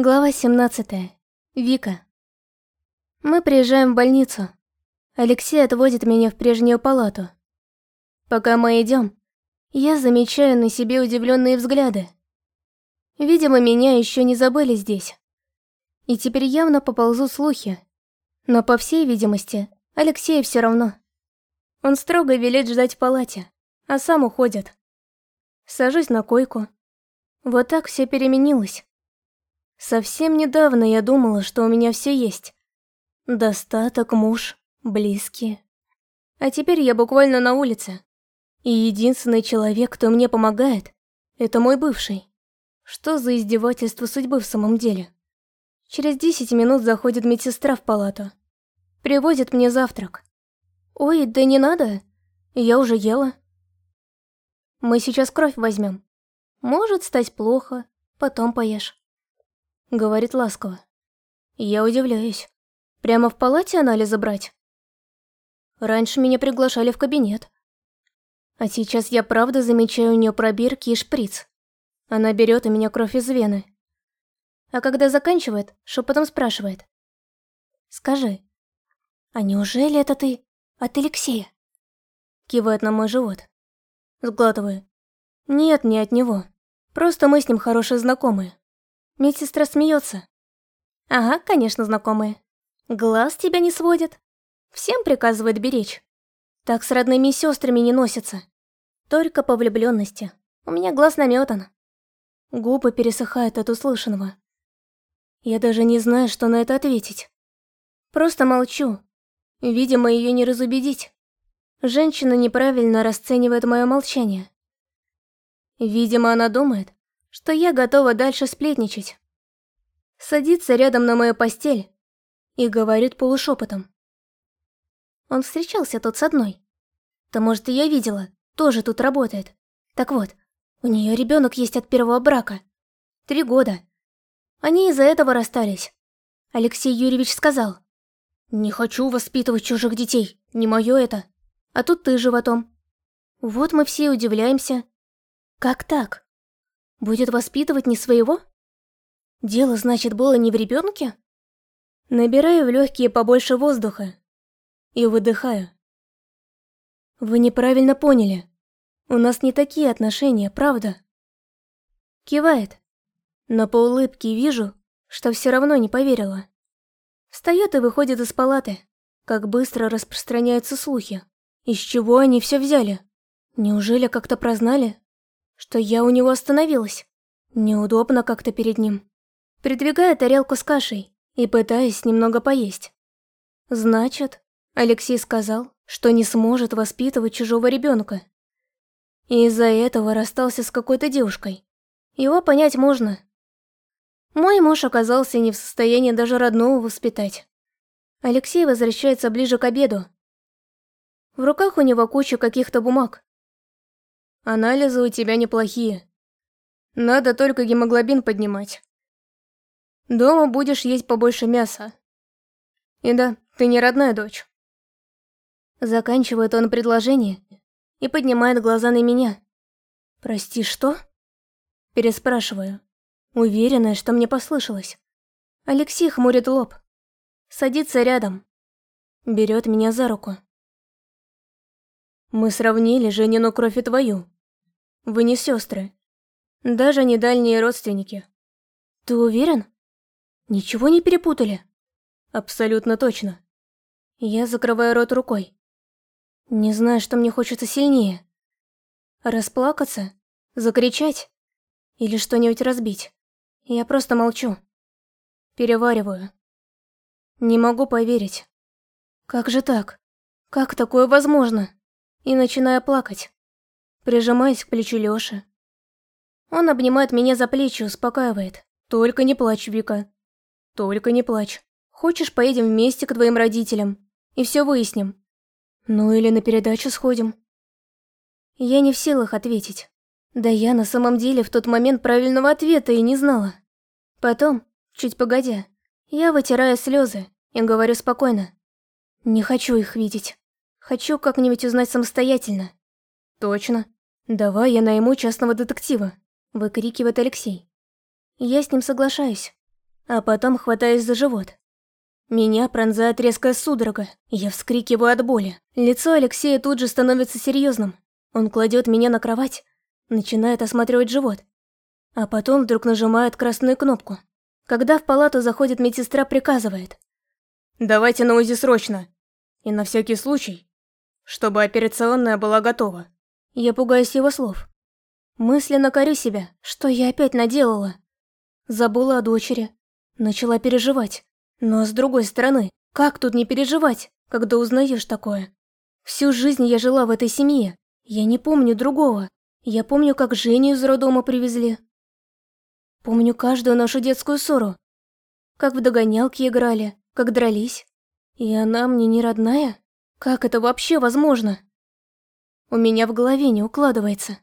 Глава 17. Вика. Мы приезжаем в больницу. Алексей отводит меня в прежнюю палату. Пока мы идем, я замечаю на себе удивленные взгляды. Видимо, меня еще не забыли здесь. И теперь явно поползут слухи. Но, по всей видимости, Алексею все равно. Он строго велит ждать в палате, а сам уходит. Сажусь на койку. Вот так все переменилось. Совсем недавно я думала, что у меня все есть. Достаток, муж, близкие. А теперь я буквально на улице. И единственный человек, кто мне помогает, это мой бывший. Что за издевательство судьбы в самом деле? Через десять минут заходит медсестра в палату. Привозит мне завтрак. Ой, да не надо. Я уже ела. Мы сейчас кровь возьмем. Может стать плохо, потом поешь. Говорит ласково. Я удивляюсь. Прямо в палате анализы брать? Раньше меня приглашали в кабинет. А сейчас я правда замечаю у нее пробирки и шприц. Она берет у меня кровь из вены. А когда заканчивает, шепотом спрашивает. «Скажи, а неужели это ты от Алексея?» Кивает на мой живот. Сглатываю. «Нет, не от него. Просто мы с ним хорошие знакомые. Медсестра смеется. Ага, конечно, знакомые. Глаз тебя не сводит. Всем приказывает беречь. Так с родными сестрами не носятся. Только по влюбленности. У меня глаз наметан. Губы пересыхают от услышанного. Я даже не знаю, что на это ответить. Просто молчу. Видимо, ее не разубедить. Женщина неправильно расценивает мое молчание. Видимо, она думает, что я готова дальше сплетничать. Садится рядом на мою постель и говорит полушепотом. Он встречался тут с одной. То, может, и я видела, тоже тут работает. Так вот, у нее ребенок есть от первого брака. Три года. Они из-за этого расстались. Алексей Юрьевич сказал. «Не хочу воспитывать чужих детей, не мое это. А тут ты животом». Вот мы все удивляемся. Как так? Будет воспитывать не своего? Дело, значит, было не в ребенке? Набираю в легкие побольше воздуха и выдыхаю. Вы неправильно поняли. У нас не такие отношения, правда? Кивает, но по улыбке вижу, что все равно не поверила. Встает и выходит из палаты. Как быстро распространяются слухи. Из чего они все взяли? Неужели как-то прознали, что я у него остановилась. Неудобно как-то перед ним. Придвигая тарелку с кашей и пытаясь немного поесть. Значит, Алексей сказал, что не сможет воспитывать чужого ребенка. И из-за этого расстался с какой-то девушкой. Его понять можно. Мой муж оказался не в состоянии даже родного воспитать. Алексей возвращается ближе к обеду. В руках у него куча каких-то бумаг. Анализы у тебя неплохие. Надо только гемоглобин поднимать. Дома будешь есть побольше мяса. И да, ты не родная дочь. Заканчивает он предложение и поднимает глаза на меня. «Прости, что?» Переспрашиваю, уверенная, что мне послышалось. Алексей хмурит лоб, садится рядом, берет меня за руку. Мы сравнили Женину кровь и твою. Вы не сестры. Даже не дальние родственники. Ты уверен? Ничего не перепутали? Абсолютно точно. Я закрываю рот рукой. Не знаю, что мне хочется сильнее. Расплакаться? Закричать? Или что-нибудь разбить? Я просто молчу. Перевариваю. Не могу поверить. Как же так? Как такое возможно? И начинаю плакать прижимаясь к плечу Лёши. Он обнимает меня за плечи, успокаивает. «Только не плачь, Вика. Только не плачь. Хочешь, поедем вместе к твоим родителям и все выясним? Ну или на передачу сходим?» Я не в силах ответить. Да я на самом деле в тот момент правильного ответа и не знала. Потом, чуть погодя, я вытираю слезы и говорю спокойно. Не хочу их видеть. Хочу как-нибудь узнать самостоятельно. Точно. «Давай я найму частного детектива», – выкрикивает Алексей. Я с ним соглашаюсь. а потом хватаюсь за живот. Меня пронзает резкая судорога, я вскрикиваю от боли. Лицо Алексея тут же становится серьезным. Он кладет меня на кровать, начинает осматривать живот, а потом вдруг нажимает красную кнопку. Когда в палату заходит медсестра, приказывает. «Давайте на УЗИ срочно. И на всякий случай, чтобы операционная была готова». Я пугаюсь его слов. Мысленно корю себя, что я опять наделала. Забыла о дочери. Начала переживать. Но с другой стороны, как тут не переживать, когда узнаешь такое? Всю жизнь я жила в этой семье. Я не помню другого. Я помню, как Женю из роддома привезли. Помню каждую нашу детскую ссору. Как в догонялки играли, как дрались. И она мне не родная? Как это вообще возможно? У меня в голове не укладывается.